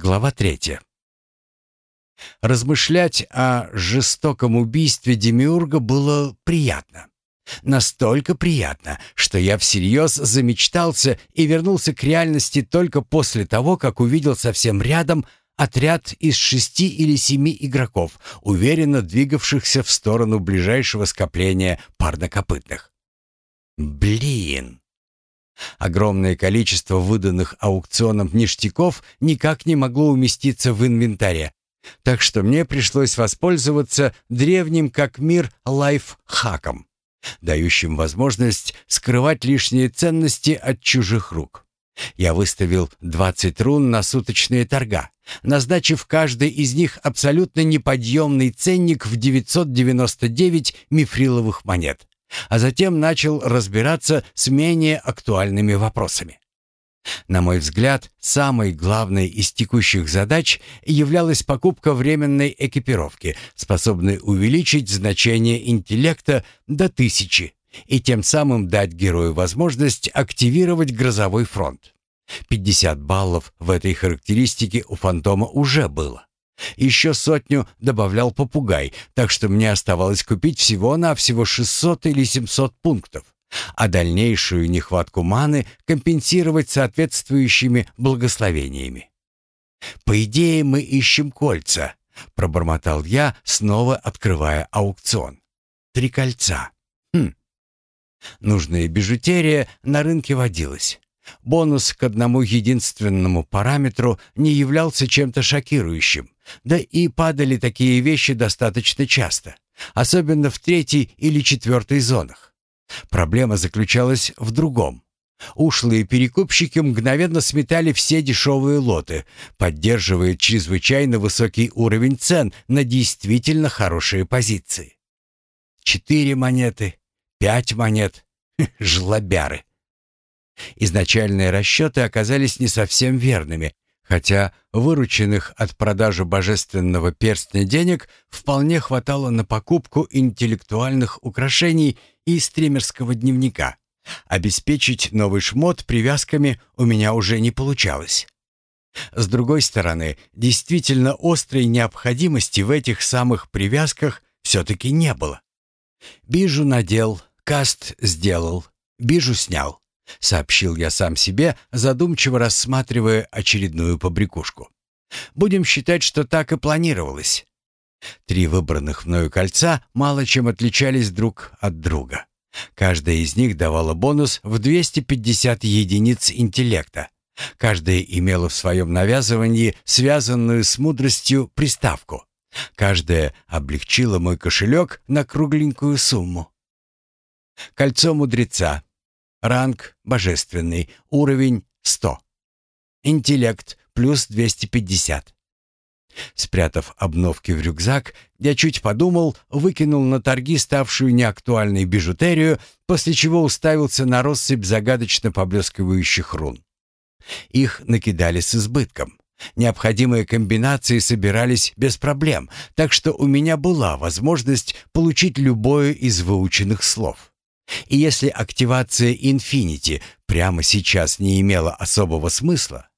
Глава третья. Размышлять о жестоком убийстве Демиурга было приятно. Настолько приятно, что я всерьез замечтался и вернулся к реальности только после того, как увидел совсем рядом отряд из шести или семи игроков, уверенно двигавшихся в сторону ближайшего скопления парнокопытных. Блин! Огромное количество выданных аукционом ништяков никак не могло уместиться в инвентаре, так что мне пришлось воспользоваться древним как мир лайфхаком, дающим возможность скрывать лишние ценности от чужих рук. Я выставил 20 рун на суточные торга, назначив каждый из них абсолютно неподъемный ценник в 999 мифриловых монет а затем начал разбираться с менее актуальными вопросами. На мой взгляд, самой главной из текущих задач являлась покупка временной экипировки, способной увеличить значение интеллекта до тысячи и тем самым дать герою возможность активировать грозовой фронт. 50 баллов в этой характеристике у фантома уже было. Еще сотню добавлял попугай, так что мне оставалось купить всего-навсего 600 или 700 пунктов, а дальнейшую нехватку маны компенсировать соответствующими благословениями. «По идее, мы ищем кольца», — пробормотал я, снова открывая аукцион. «Три кольца. Хм. Нужная бижутерия на рынке водилась. Бонус к одному единственному параметру не являлся чем-то шокирующим. Да и падали такие вещи достаточно часто, особенно в третьей или четвертой зонах. Проблема заключалась в другом. Ушлые перекупщики мгновенно сметали все дешевые лоты, поддерживая чрезвычайно высокий уровень цен на действительно хорошие позиции. Четыре монеты, пять монет. Жлобяры. Изначальные расчеты оказались не совсем верными, хотя вырученных от продажи божественного перстня денег вполне хватало на покупку интеллектуальных украшений и стримерского дневника. Обеспечить новый шмот привязками у меня уже не получалось. С другой стороны, действительно острой необходимости в этих самых привязках все-таки не было. Бижу надел, каст сделал, бижу снял. — сообщил я сам себе, задумчиво рассматривая очередную побрякушку. «Будем считать, что так и планировалось». Три выбранных мною кольца мало чем отличались друг от друга. Каждая из них давала бонус в 250 единиц интеллекта. Каждая имела в своем навязывании связанную с мудростью приставку. Каждая облегчила мой кошелек на кругленькую сумму. Кольцо мудреца Ранг божественный, уровень 100. Интеллект плюс 250. Спрятав обновки в рюкзак, я чуть подумал, выкинул на торги ставшую неактуальной бижутерию, после чего уставился на россыпь загадочно поблескивающих рун. Их накидали с избытком. Необходимые комбинации собирались без проблем, так что у меня была возможность получить любое из выученных слов. И если активация Infinity прямо сейчас не имела особого смысла,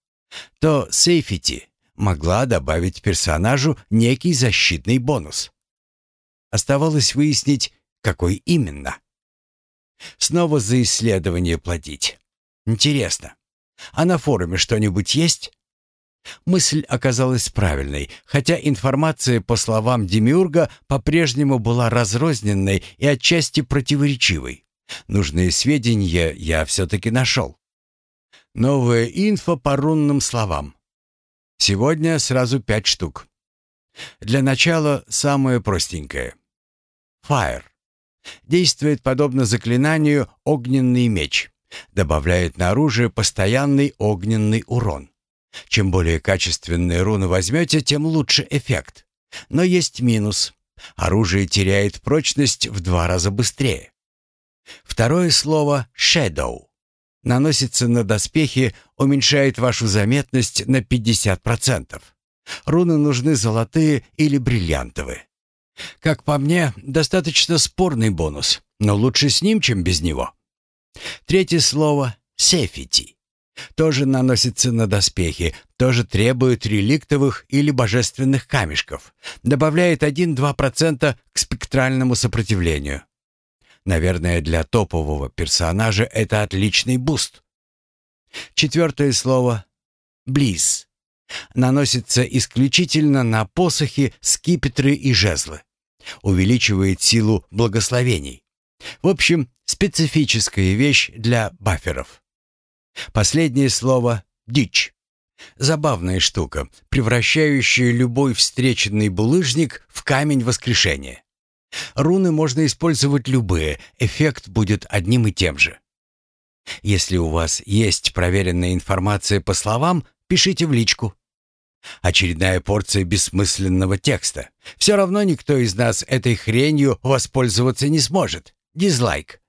то Safety могла добавить персонажу некий защитный бонус. Оставалось выяснить, какой именно. Снова за исследование платить. Интересно, а на форуме что-нибудь есть? Мысль оказалась правильной, хотя информация, по словам Демиурга, по-прежнему была разрозненной и отчасти противоречивой. Нужные сведения я все-таки нашел. Новая инфа по рунным словам. Сегодня сразу пять штук. Для начала самое простенькое. Fire. Действует подобно заклинанию «Огненный меч». Добавляет на оружие постоянный огненный урон. Чем более качественные руны возьмете, тем лучше эффект. Но есть минус. Оружие теряет прочность в два раза быстрее. Второе слово «shadow» наносится на доспехи, уменьшает вашу заметность на 50%. Руны нужны золотые или бриллиантовые. Как по мне, достаточно спорный бонус, но лучше с ним, чем без него. Третье слово «safety». Тоже наносится на доспехи, тоже требует реликтовых или божественных камешков. Добавляет 1-2% к спектральному сопротивлению. Наверное, для топового персонажа это отличный буст. Четвертое слово «близ» наносится исключительно на посохи, скипетры и жезлы. Увеличивает силу благословений. В общем, специфическая вещь для баферов. Последнее слово «дичь». Забавная штука, превращающая любой встреченный булыжник в камень воскрешения. Руны можно использовать любые, эффект будет одним и тем же. Если у вас есть проверенная информация по словам, пишите в личку. Очередная порция бессмысленного текста. Все равно никто из нас этой хренью воспользоваться не сможет. Дизлайк.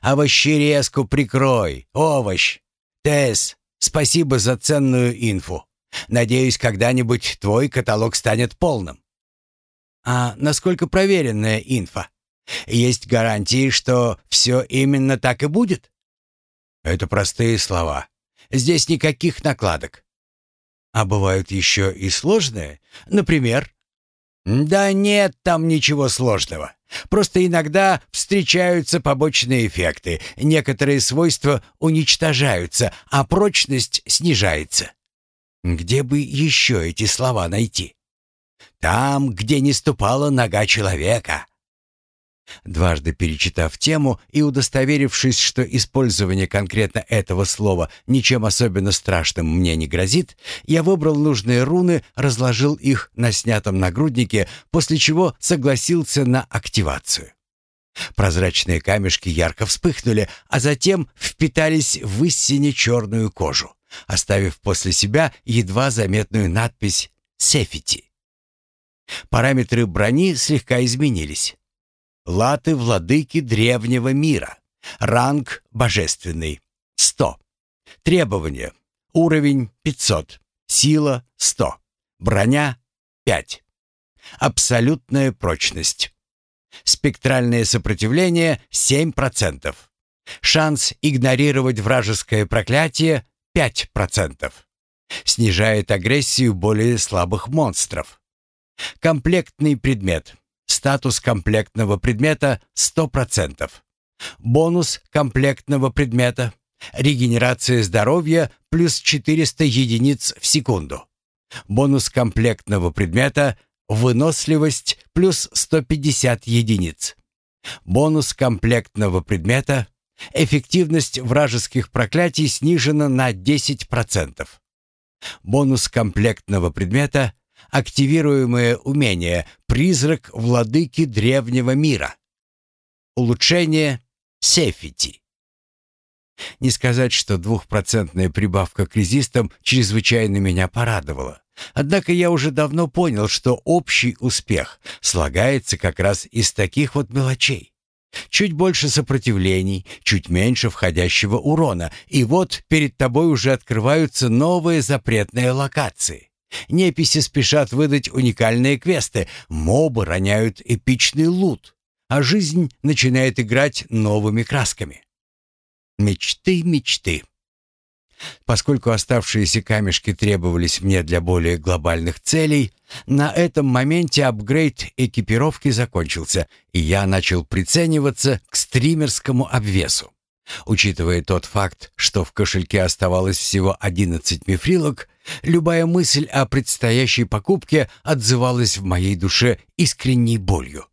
Овощерезку прикрой, овощ. Тесс, спасибо за ценную инфу. Надеюсь, когда-нибудь твой каталог станет полным. А насколько проверенная инфа? Есть гарантии, что все именно так и будет? Это простые слова. Здесь никаких накладок. А бывают еще и сложные? Например? Да нет там ничего сложного. Просто иногда встречаются побочные эффекты. Некоторые свойства уничтожаются, а прочность снижается. Где бы еще эти слова найти? Там, где не ступала нога человека. Дважды перечитав тему и удостоверившись, что использование конкретно этого слова ничем особенно страшным мне не грозит, я выбрал нужные руны, разложил их на снятом нагруднике, после чего согласился на активацию. Прозрачные камешки ярко вспыхнули, а затем впитались в истине черную кожу, оставив после себя едва заметную надпись «Сефити». Параметры брони слегка изменились. Латы владыки древнего мира. Ранг божественный. 100. Требования. Уровень 500. Сила 100. Броня 5. Абсолютная прочность. Спектральное сопротивление 7%. Шанс игнорировать вражеское проклятие 5%. Снижает агрессию более слабых монстров. Комплектный предмет. Статус комплектного предмета 100%. Бонус комплектного предмета. Регенерация здоровья плюс 400 единиц в секунду. Бонус комплектного предмета выносливость плюс 150 единиц. Бонус комплектного предмета эффективность вражеских проклятий снижена на 10%. Бонус комплектного предмета Активируемое умение «Призрак владыки древнего мира». Улучшение Сефити. Не сказать, что двухпроцентная прибавка к резистам чрезвычайно меня порадовала. Однако я уже давно понял, что общий успех слагается как раз из таких вот мелочей. Чуть больше сопротивлений, чуть меньше входящего урона, и вот перед тобой уже открываются новые запретные локации. Неписи спешат выдать уникальные квесты, мобы роняют эпичный лут, а жизнь начинает играть новыми красками. Мечты, мечты. Поскольку оставшиеся камешки требовались мне для более глобальных целей, на этом моменте апгрейд экипировки закончился, и я начал прицениваться к стримерскому обвесу. Учитывая тот факт, что в кошельке оставалось всего 11 мифрилок, любая мысль о предстоящей покупке отзывалась в моей душе искренней болью.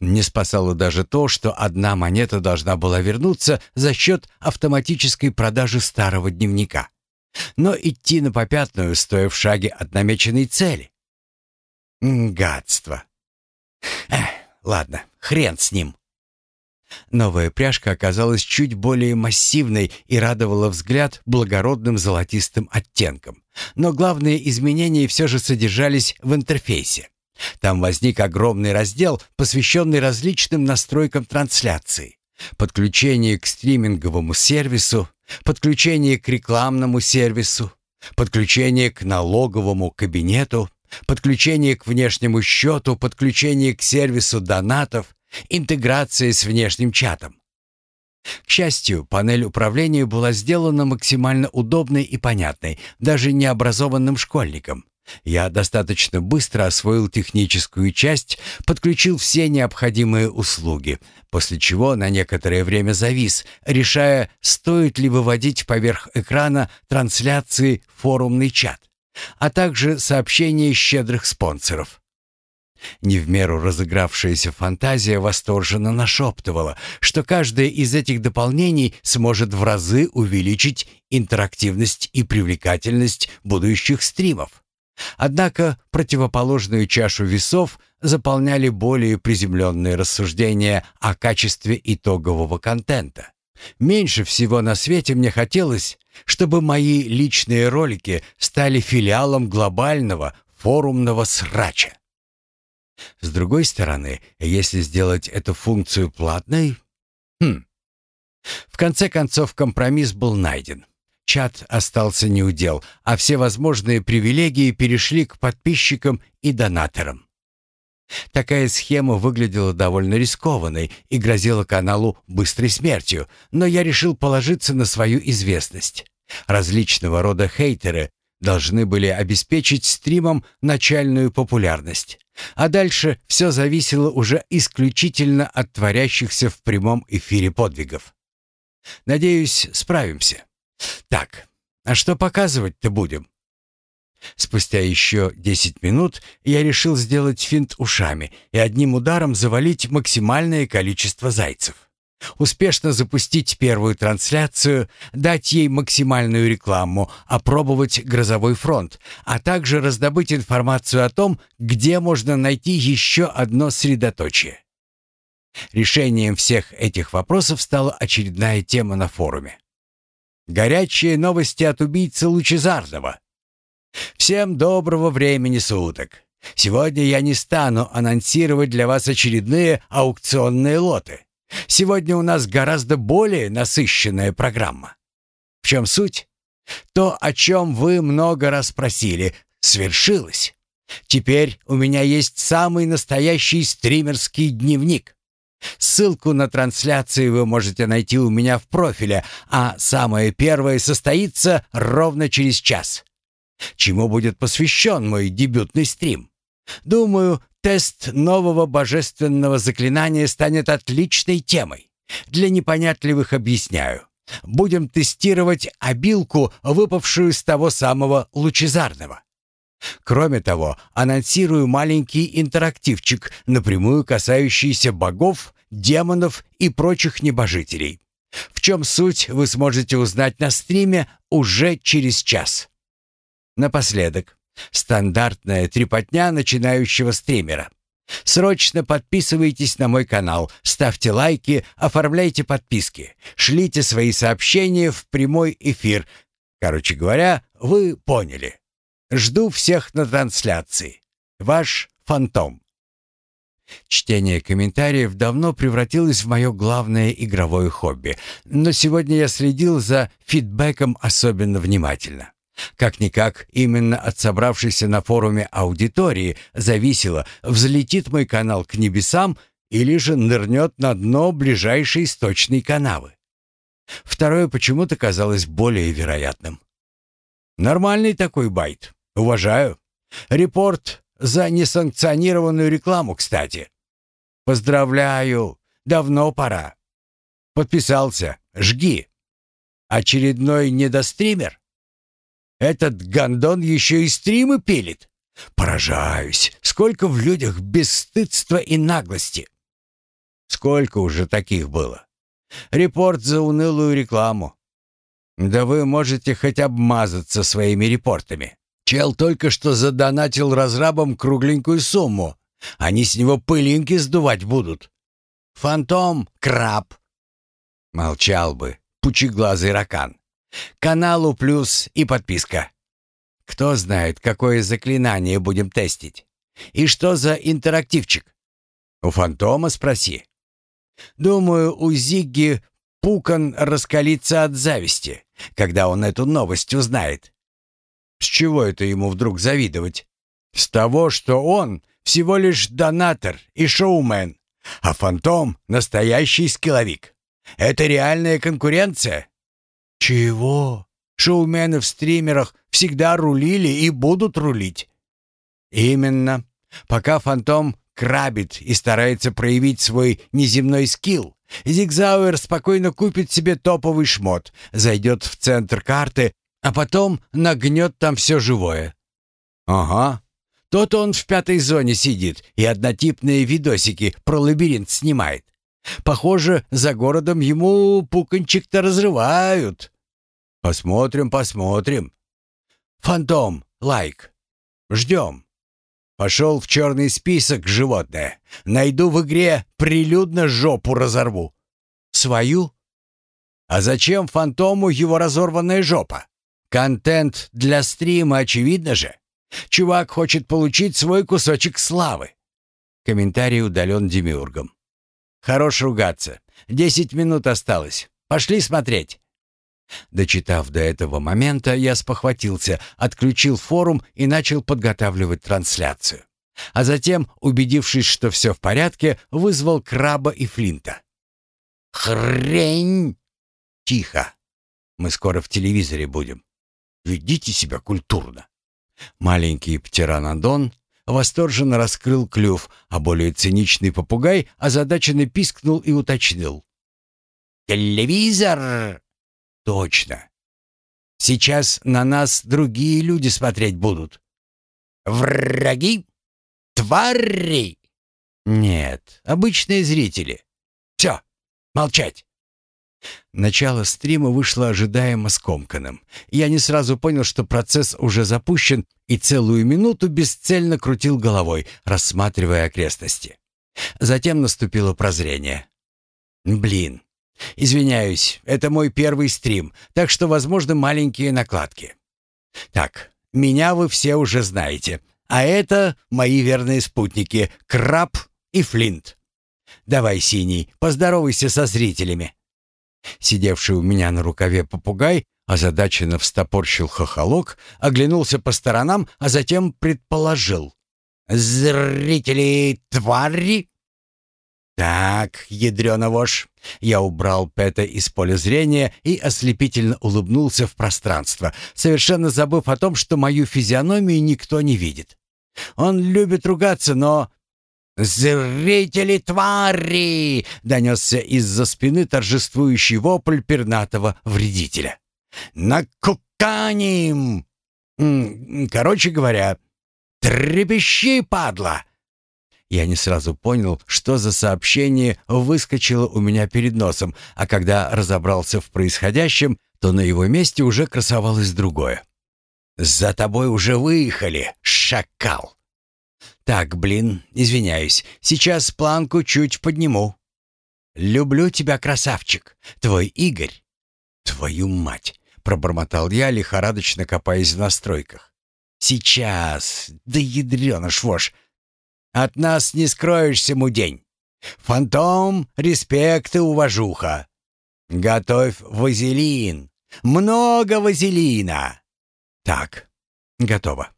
Не спасало даже то, что одна монета должна была вернуться за счет автоматической продажи старого дневника. Но идти на попятную, стоя в шаге от намеченной цели. Гадство. Эх, ладно, хрен с ним. Новая пряжка оказалась чуть более массивной и радовала взгляд благородным золотистым оттенком. Но главные изменения все же содержались в интерфейсе. Там возник огромный раздел, посвященный различным настройкам трансляции. Подключение к стриминговому сервису, подключение к рекламному сервису, подключение к налоговому кабинету, подключение к внешнему счету, подключение к сервису донатов, интеграция с внешним чатом. К счастью, панель управления была сделана максимально удобной и понятной, даже необразованным школьникам. Я достаточно быстро освоил техническую часть, подключил все необходимые услуги, после чего на некоторое время завис, решая, стоит ли выводить поверх экрана трансляции форумный чат, а также сообщения щедрых спонсоров. Не в меру разыгравшаяся фантазия восторженно нашептывала, что каждое из этих дополнений сможет в разы увеличить интерактивность и привлекательность будущих стримов. Однако противоположную чашу весов заполняли более приземленные рассуждения о качестве итогового контента. Меньше всего на свете мне хотелось, чтобы мои личные ролики стали филиалом глобального форумного срача. С другой стороны, если сделать эту функцию платной... Хм. В конце концов, компромисс был найден. Чат остался неудел, а все возможные привилегии перешли к подписчикам и донаторам. Такая схема выглядела довольно рискованной и грозила каналу быстрой смертью, но я решил положиться на свою известность. Различного рода хейтеры должны были обеспечить стримам начальную популярность. А дальше все зависело уже исключительно от творящихся в прямом эфире подвигов. Надеюсь, справимся. Так, а что показывать-то будем? Спустя еще десять минут я решил сделать финт ушами и одним ударом завалить максимальное количество зайцев. Успешно запустить первую трансляцию, дать ей максимальную рекламу, опробовать грозовой фронт, а также раздобыть информацию о том, где можно найти еще одно средоточие. Решением всех этих вопросов стала очередная тема на форуме. Горячие новости от убийцы Лучезарного. Всем доброго времени суток. Сегодня я не стану анонсировать для вас очередные аукционные лоты. Сегодня у нас гораздо более насыщенная программа. В чем суть? То, о чем вы много раз просили, свершилось. Теперь у меня есть самый настоящий стримерский дневник. Ссылку на трансляции вы можете найти у меня в профиле, а самое первое состоится ровно через час. Чему будет посвящен мой дебютный стрим? Думаю, Тест нового божественного заклинания станет отличной темой. Для непонятливых объясняю. Будем тестировать обилку, выпавшую с того самого лучезарного. Кроме того, анонсирую маленький интерактивчик, напрямую касающийся богов, демонов и прочих небожителей. В чем суть, вы сможете узнать на стриме уже через час. Напоследок, Стандартная трепотня начинающего стримера. Срочно подписывайтесь на мой канал, ставьте лайки, оформляйте подписки, шлите свои сообщения в прямой эфир. Короче говоря, вы поняли. Жду всех на трансляции. Ваш Фантом. Чтение комментариев давно превратилось в мое главное игровое хобби, но сегодня я следил за фидбэком особенно внимательно. Как-никак, именно от собравшейся на форуме аудитории зависело, взлетит мой канал к небесам или же нырнет на дно ближайшей источной канавы. Второе почему-то казалось более вероятным. Нормальный такой байт. Уважаю. Репорт за несанкционированную рекламу, кстати. Поздравляю. Давно пора. Подписался. Жги. Очередной недостример? Этот гондон еще и стримы пилит. Поражаюсь, сколько в людях бесстыдства и наглости. Сколько уже таких было? Репорт за унылую рекламу. Да вы можете хоть обмазаться своими репортами. Чел только что задонатил разрабам кругленькую сумму. Они с него пылинки сдувать будут. Фантом, краб. Молчал бы, пучеглазый ракан. Каналу плюс и подписка. Кто знает, какое заклинание будем тестить? И что за интерактивчик? У фантома спроси. Думаю, у Зигги Пукан раскалится от зависти, когда он эту новость узнает. С чего это ему вдруг завидовать? С того, что он всего лишь донатор и шоумен, а фантом — настоящий скилловик. Это реальная конкуренция. Чего? Шоумены в стримерах всегда рулили и будут рулить. Именно. Пока Фантом крабит и старается проявить свой неземной скилл, Зигзауэр спокойно купит себе топовый шмот, зайдет в центр карты, а потом нагнет там все живое. Ага. То-то он в пятой зоне сидит и однотипные видосики про лабиринт снимает. Похоже, за городом ему пуканчик-то разрывают. Посмотрим, посмотрим. Фантом, лайк. Ждем. Пошел в черный список, животное. Найду в игре, прилюдно жопу разорву. Свою? А зачем фантому его разорванная жопа? Контент для стрима, очевидно же. Чувак хочет получить свой кусочек славы. Комментарий удален Демиургом. Хорош ругаться. Десять минут осталось. Пошли смотреть. Дочитав до этого момента, я спохватился, отключил форум и начал подготавливать трансляцию. А затем, убедившись, что все в порядке, вызвал Краба и Флинта. «Хрень!» «Тихо! Мы скоро в телевизоре будем. Ведите себя культурно!» Маленький птеранодон восторженно раскрыл клюв, а более циничный попугай озадаченно пискнул и уточнил. «Телевизор!» «Точно. Сейчас на нас другие люди смотреть будут». «Враги? Твари?» «Нет, обычные зрители. Все, молчать!» Начало стрима вышло ожидаемо скомканным. Я не сразу понял, что процесс уже запущен, и целую минуту бесцельно крутил головой, рассматривая окрестности. Затем наступило прозрение. «Блин, извиняюсь, это мой первый стрим, так что, возможно, маленькие накладки. Так, меня вы все уже знаете, а это мои верные спутники Краб и Флинт. Давай, Синий, поздоровайся со зрителями». Сидевший у меня на рукаве попугай озадаченно встопорщил хохолок, оглянулся по сторонам, а затем предположил. «Зрители твари?» «Так, ядрёна вошь!» Я убрал Пэта из поля зрения и ослепительно улыбнулся в пространство, совершенно забыв о том, что мою физиономию никто не видит. Он любит ругаться, но «Зрители твари!» — донесся из-за спины торжествующий вопль пернатого вредителя. «Накуканим!» «Короче говоря, трепещи, падла!» Я не сразу понял, что за сообщение выскочило у меня перед носом, а когда разобрался в происходящем, то на его месте уже красовалось другое. «За тобой уже выехали, шакал!» «Так, блин, извиняюсь, сейчас планку чуть подниму». «Люблю тебя, красавчик, твой Игорь». «Твою мать!» — пробормотал я, лихорадочно копаясь в настройках. «Сейчас! Да ядрёна швош! От нас не скроешься, мудень! Фантом, респект и уважуха! Готовь вазелин! Много вазелина!» «Так, готово.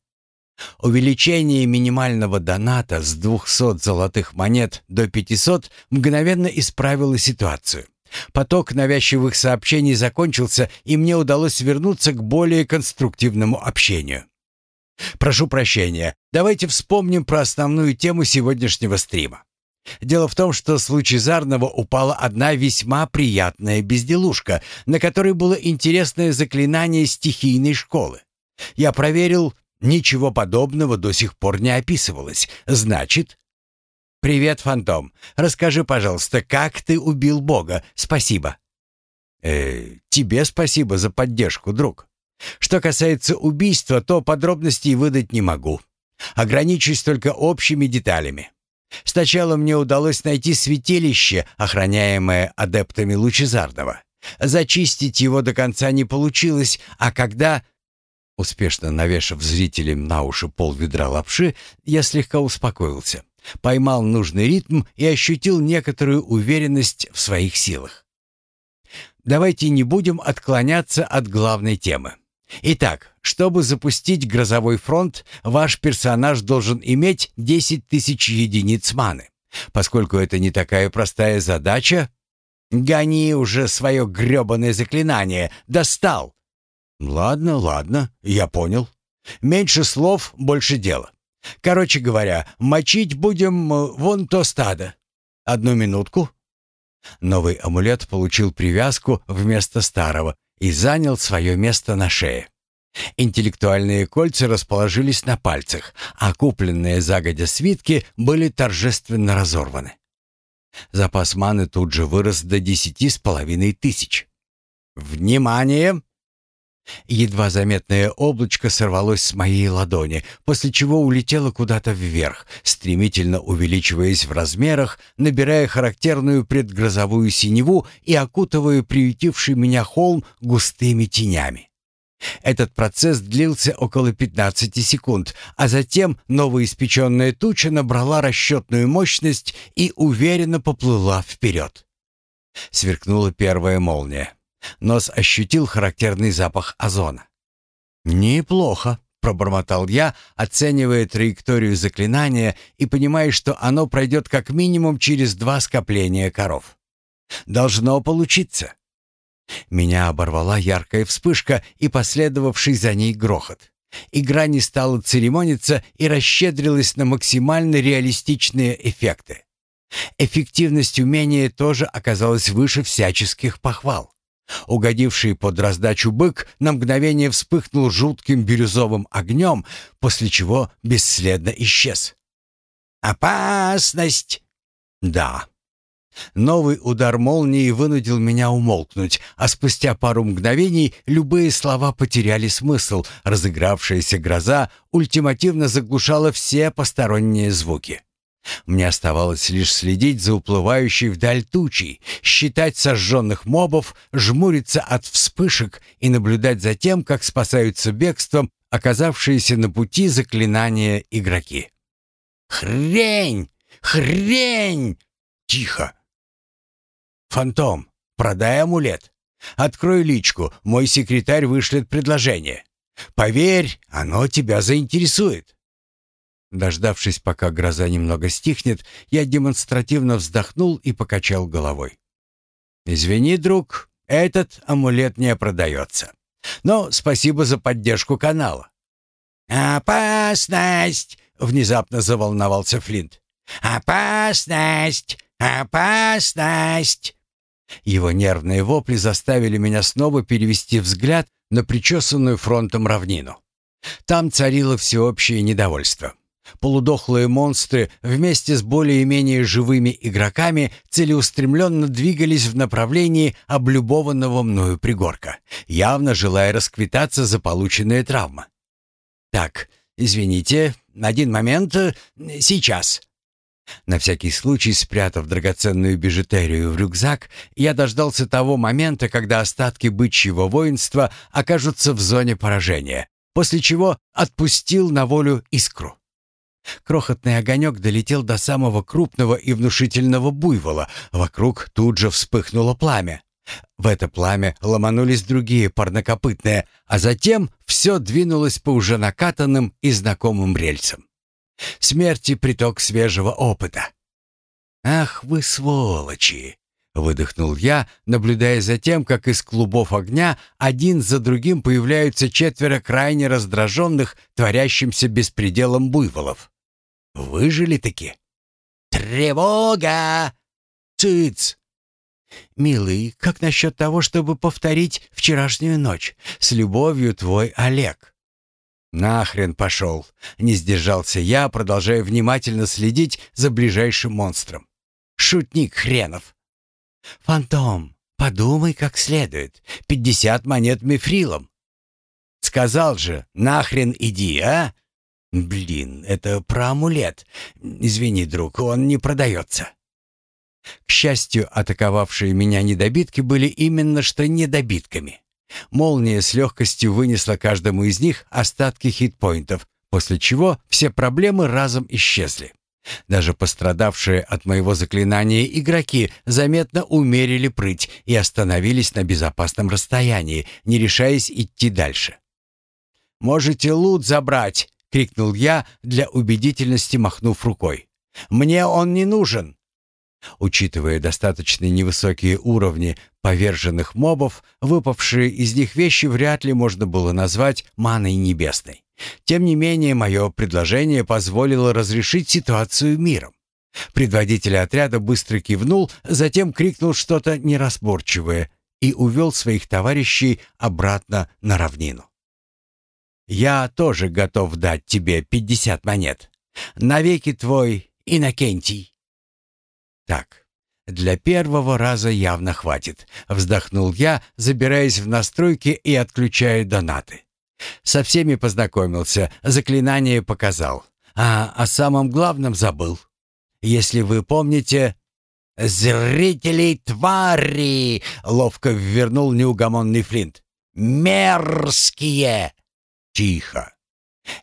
Увеличение минимального доната с 200 золотых монет до 500 мгновенно исправило ситуацию. Поток навязчивых сообщений закончился, и мне удалось вернуться к более конструктивному общению. Прошу прощения, давайте вспомним про основную тему сегодняшнего стрима. Дело в том, что с Лучезарного упала одна весьма приятная безделушка, на которой было интересное заклинание стихийной школы. Я проверил, Ничего подобного до сих пор не описывалось. Значит... «Привет, фантом. Расскажи, пожалуйста, как ты убил Бога? Спасибо». «Э, тебе спасибо за поддержку, друг. Что касается убийства, то подробностей выдать не могу. Ограничусь только общими деталями. Сначала мне удалось найти святилище, охраняемое адептами Лучезарного. Зачистить его до конца не получилось, а когда Успешно навешав зрителям на уши пол ведра лапши, я слегка успокоился, поймал нужный ритм и ощутил некоторую уверенность в своих силах. Давайте не будем отклоняться от главной темы. Итак, чтобы запустить грозовой фронт, ваш персонаж должен иметь 10 тысяч единиц маны. Поскольку это не такая простая задача, «Гони уже свое грёбаное заклинание! Достал!» «Ладно, ладно, я понял. Меньше слов, больше дела. Короче говоря, мочить будем э, вон то стадо. Одну минутку». Новый амулет получил привязку вместо старого и занял свое место на шее. Интеллектуальные кольца расположились на пальцах, а купленные загодя свитки были торжественно разорваны. Запас маны тут же вырос до десяти с половиной тысяч. «Внимание!» Едва заметное облачко сорвалось с моей ладони, после чего улетело куда-то вверх, стремительно увеличиваясь в размерах, набирая характерную предгрозовую синеву и окутывая приютивший меня холм густыми тенями. Этот процесс длился около 15 секунд, а затем новоиспеченная туча набрала расчетную мощность и уверенно поплыла вперед. Сверкнула первая молния. Нос ощутил характерный запах озона. «Неплохо», — пробормотал я, оценивая траекторию заклинания и понимая, что оно пройдет как минимум через два скопления коров. «Должно получиться». Меня оборвала яркая вспышка и последовавший за ней грохот. Игра не стала церемониться и расщедрилась на максимально реалистичные эффекты. Эффективность умения тоже оказалась выше всяческих похвал. Угодивший под раздачу бык на мгновение вспыхнул жутким бирюзовым огнем, после чего бесследно исчез. «Опасность!» «Да». Новый удар молнии вынудил меня умолкнуть, а спустя пару мгновений любые слова потеряли смысл. Разыгравшаяся гроза ультимативно заглушала все посторонние звуки. Мне оставалось лишь следить за уплывающей вдаль тучей, считать сожженных мобов, жмуриться от вспышек и наблюдать за тем, как спасаются бегством оказавшиеся на пути заклинания игроки. «Хрень! Хрень!» «Тихо!» «Фантом, продай амулет. Открой личку, мой секретарь вышлет предложение. Поверь, оно тебя заинтересует». Дождавшись, пока гроза немного стихнет, я демонстративно вздохнул и покачал головой. «Извини, друг, этот амулет не продается. Но спасибо за поддержку канала». «Опасность!» — внезапно заволновался Флинт. «Опасность! Опасность!» Его нервные вопли заставили меня снова перевести взгляд на причесанную фронтом равнину. Там царило всеобщее недовольство. Полудохлые монстры вместе с более-менее живыми игроками целеустремленно двигались в направлении облюбованного мною пригорка, явно желая расквитаться за полученные травмы. «Так, извините, один момент, сейчас». На всякий случай, спрятав драгоценную бижутерию в рюкзак, я дождался того момента, когда остатки бычьего воинства окажутся в зоне поражения, после чего отпустил на волю искру. Крохотный огонек долетел до самого крупного и внушительного буйвола. Вокруг тут же вспыхнуло пламя. В это пламя ломанулись другие парнокопытные, а затем все двинулось по уже накатанным и знакомым рельсам. Смерти приток свежего опыта. «Ах вы сволочи!» — выдохнул я, наблюдая за тем, как из клубов огня один за другим появляются четверо крайне раздраженных, творящимся беспределом буйволов. Выжили-таки. Тревога! Цыц! Милый, как насчет того, чтобы повторить вчерашнюю ночь? С любовью твой Олег. Нахрен пошел. Не сдержался я, продолжая внимательно следить за ближайшим монстром. Шутник хренов. Фантом, подумай как следует. Пятьдесят монет мифрилом. Сказал же, нахрен иди, а? «Блин, это про амулет. Извини, друг, он не продается». К счастью, атаковавшие меня недобитки были именно что недобитками. Молния с легкостью вынесла каждому из них остатки хитпоинтов, после чего все проблемы разом исчезли. Даже пострадавшие от моего заклинания игроки заметно умерили прыть и остановились на безопасном расстоянии, не решаясь идти дальше. «Можете лут забрать!» — крикнул я, для убедительности махнув рукой. «Мне он не нужен!» Учитывая достаточно невысокие уровни поверженных мобов, выпавшие из них вещи вряд ли можно было назвать маной небесной. Тем не менее, мое предложение позволило разрешить ситуацию миром. Предводитель отряда быстро кивнул, затем крикнул что-то неразборчивое и увел своих товарищей обратно на равнину. «Я тоже готов дать тебе пятьдесят монет. Навеки твой Иннокентий». «Так, для первого раза явно хватит», — вздохнул я, забираясь в настройки и отключая донаты. Со всеми познакомился, заклинание показал, а о самом главном забыл. Если вы помните... «Зрителей твари!» — ловко ввернул неугомонный Флинт. «Мерзкие!» «Тихо!»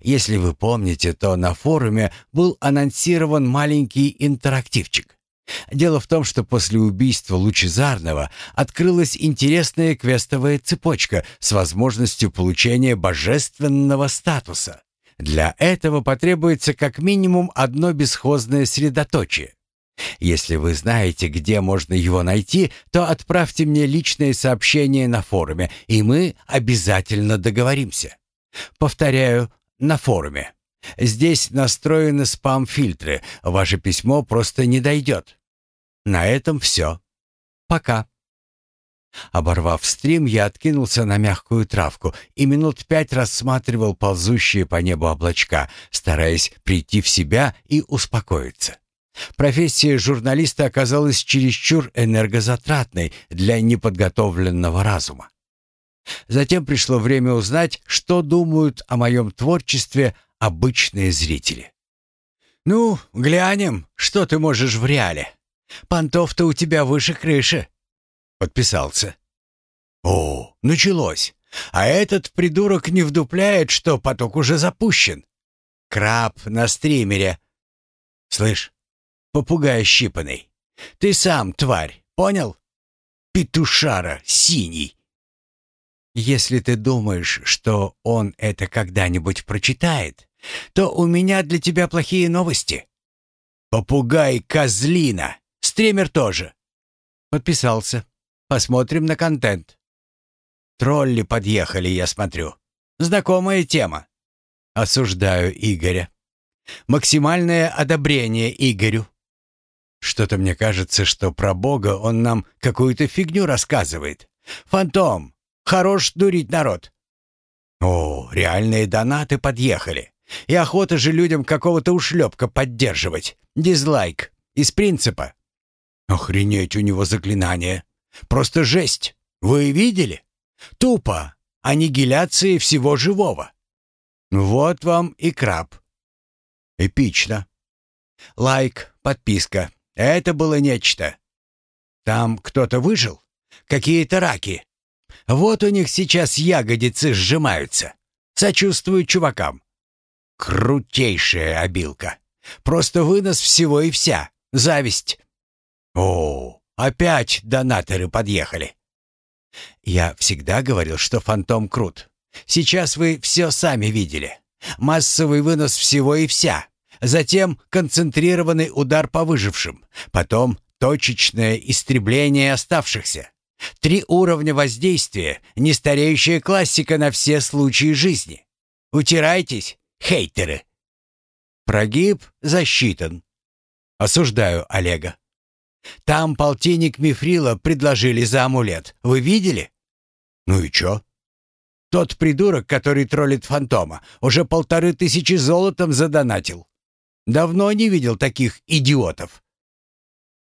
Если вы помните, то на форуме был анонсирован маленький интерактивчик. Дело в том, что после убийства Лучезарного открылась интересная квестовая цепочка с возможностью получения божественного статуса. Для этого потребуется как минимум одно бесхозное средоточие. Если вы знаете, где можно его найти, то отправьте мне личное сообщение на форуме, и мы обязательно договоримся. Повторяю, на форуме. Здесь настроены спам-фильтры. Ваше письмо просто не дойдет. На этом все. Пока. Оборвав стрим, я откинулся на мягкую травку и минут пять рассматривал ползущие по небу облачка, стараясь прийти в себя и успокоиться. Профессия журналиста оказалась чересчур энергозатратной для неподготовленного разума. Затем пришло время узнать, что думают о моем творчестве обычные зрители. «Ну, глянем, что ты можешь в реале. Понтов-то у тебя выше крыши». Подписался. «О, началось. А этот придурок не вдупляет, что поток уже запущен. Краб на стримере. Слышь, попугай щипанный, ты сам тварь, понял? Петушара синий. Если ты думаешь, что он это когда-нибудь прочитает, то у меня для тебя плохие новости. Попугай козлина. Стример тоже. Подписался. Посмотрим на контент. Тролли подъехали, я смотрю. Знакомая тема. Осуждаю Игоря. Максимальное одобрение Игорю. Что-то мне кажется, что про Бога он нам какую-то фигню рассказывает. Фантом, Хорош дурить народ. О, реальные донаты подъехали. И охота же людям какого-то ушлепка поддерживать. Дизлайк. Из принципа. Охренеть у него заклинание. Просто жесть. Вы видели? Тупо. Аннигиляции всего живого. Вот вам и краб. Эпично. Лайк, подписка. Это было нечто. Там кто-то выжил? Какие-то раки? Вот у них сейчас ягодицы сжимаются. Сочувствую чувакам. Крутейшая обилка. Просто вынос всего и вся. Зависть. О, опять донаторы подъехали. Я всегда говорил, что фантом крут. Сейчас вы все сами видели. Массовый вынос всего и вся. Затем концентрированный удар по выжившим. Потом точечное истребление оставшихся. Три уровня воздействия, нестареющая классика на все случаи жизни. Утирайтесь, хейтеры. Прогиб засчитан. Осуждаю Олега. Там полтинник мифрила предложили за амулет. Вы видели? Ну и чё? Тот придурок, который троллит фантома, уже полторы тысячи золотом задонатил. Давно не видел таких идиотов.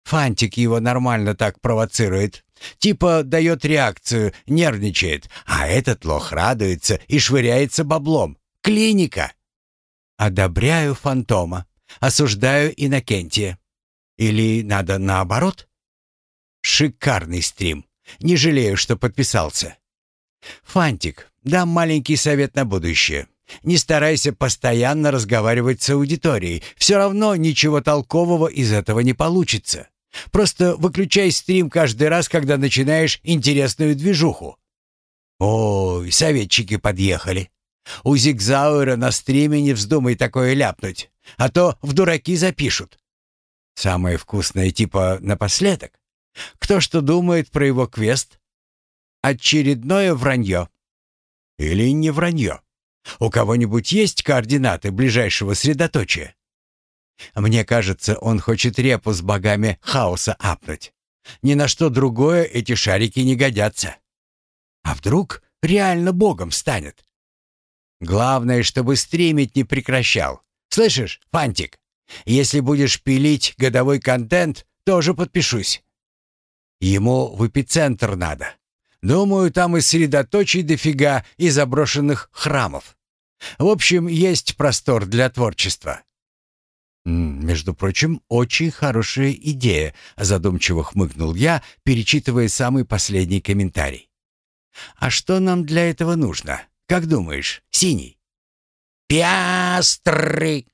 Фантик его нормально так провоцирует. Типа дает реакцию, нервничает, а этот лох радуется и швыряется баблом. Клиника. Одобряю фантома, осуждаю Иннокентия. Или надо наоборот? Шикарный стрим. Не жалею, что подписался. Фантик, дам маленький совет на будущее. Не старайся постоянно разговаривать с аудиторией. Все равно ничего толкового из этого не получится. Просто выключай стрим каждый раз, когда начинаешь интересную движуху. Ой, советчики подъехали. У Зигзауэра на стриме не вздумай такое ляпнуть, а то в дураки запишут. Самое вкусное типа напоследок. Кто что думает про его квест? Очередное вранье. Или не вранье? У кого-нибудь есть координаты ближайшего средоточия? Мне кажется, он хочет репу с богами хаоса апнуть. Ни на что другое эти шарики не годятся. А вдруг реально богом станет? Главное, чтобы стримить не прекращал. Слышишь, Фантик? Если будешь пилить годовой контент, тоже подпишусь. Ему в эпицентр надо. Думаю, там и средоточий дофига и заброшенных храмов. В общем, есть простор для творчества. «Между прочим, очень хорошая идея», — задумчиво хмыкнул я, перечитывая самый последний комментарий. «А что нам для этого нужно? Как думаешь, синий?» «Пиастры!»